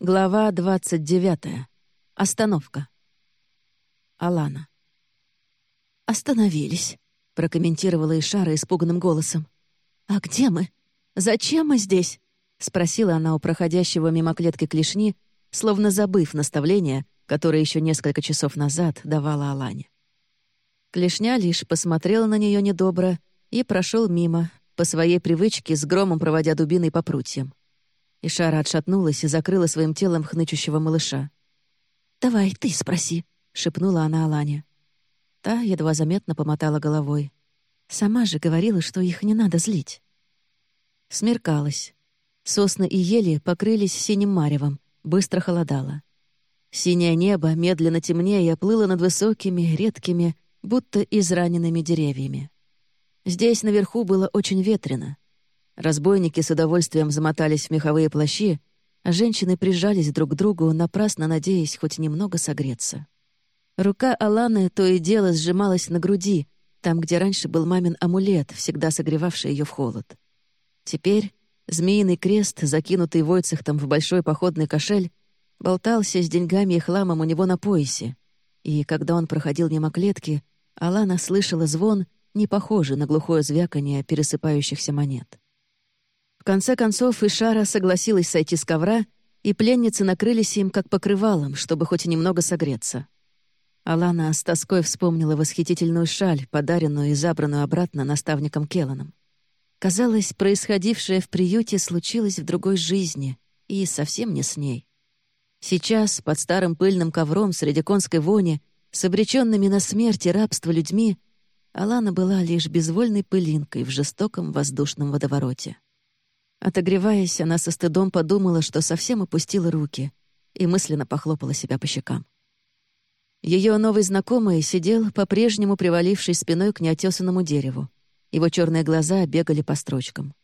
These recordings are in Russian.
Глава 29. Остановка. Алана. «Остановились», — прокомментировала Ишара испуганным голосом. «А где мы? Зачем мы здесь?» — спросила она у проходящего мимо клетки клешни, словно забыв наставление, которое еще несколько часов назад давала Алане. Клешня лишь посмотрела на нее недобро и прошел мимо, по своей привычке с громом проводя дубиной по прутьям. Ишара отшатнулась и закрыла своим телом хнычущего малыша. «Давай, ты спроси», — шепнула она Алане. Та едва заметно помотала головой. Сама же говорила, что их не надо злить. Смеркалось. Сосны и ели покрылись синим маревом, быстро холодало. Синее небо, медленно темнее, плыло над высокими, редкими, будто израненными деревьями. Здесь наверху было очень ветрено. Разбойники с удовольствием замотались в меховые плащи, а женщины прижались друг к другу, напрасно надеясь хоть немного согреться. Рука Аланы то и дело сжималась на груди, там, где раньше был мамин амулет, всегда согревавший ее в холод. Теперь змеиный крест, закинутый Войцехтом в большой походный кошель, болтался с деньгами и хламом у него на поясе, и когда он проходил мимо клетки, Алана слышала звон, не похожий на глухое звяканье пересыпающихся монет конце концов, Ишара согласилась сойти с ковра, и пленницы накрылись им как покрывалом, чтобы хоть немного согреться. Алана с тоской вспомнила восхитительную шаль, подаренную и забранную обратно наставником Келланом. Казалось, происходившее в приюте случилось в другой жизни, и совсем не с ней. Сейчас, под старым пыльным ковром среди конской вони, с обреченными на смерть и рабство людьми, Алана была лишь безвольной пылинкой в жестоком воздушном водовороте. Отогреваясь, она со стыдом подумала, что совсем опустила руки и мысленно похлопала себя по щекам. Ее новый знакомый сидел, по-прежнему привалившись спиной к неотесанному дереву. Его черные глаза бегали по строчкам.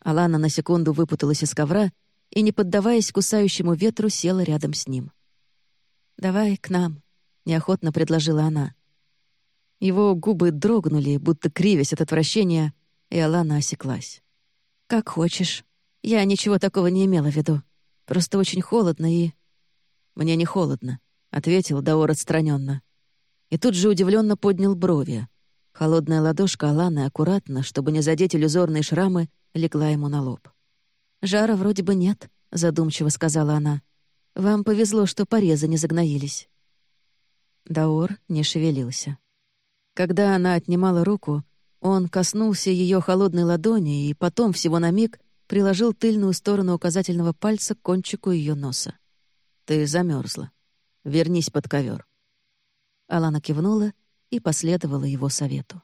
Алана на секунду выпуталась из ковра и, не поддаваясь кусающему ветру, села рядом с ним. «Давай к нам», — неохотно предложила она. Его губы дрогнули, будто кривясь от отвращения, и Алана осеклась. «Как хочешь. Я ничего такого не имела в виду. Просто очень холодно и...» «Мне не холодно», — ответил Даор отстраненно. И тут же удивленно поднял брови. Холодная ладошка Аланы аккуратно, чтобы не задеть иллюзорные шрамы, легла ему на лоб. «Жара вроде бы нет», — задумчиво сказала она. «Вам повезло, что порезы не загноились». Даор не шевелился. Когда она отнимала руку, он коснулся ее холодной ладони и потом, всего на миг, приложил тыльную сторону указательного пальца к кончику ее носа. «Ты замерзла. Вернись под ковер. Алана кивнула и последовала его совету.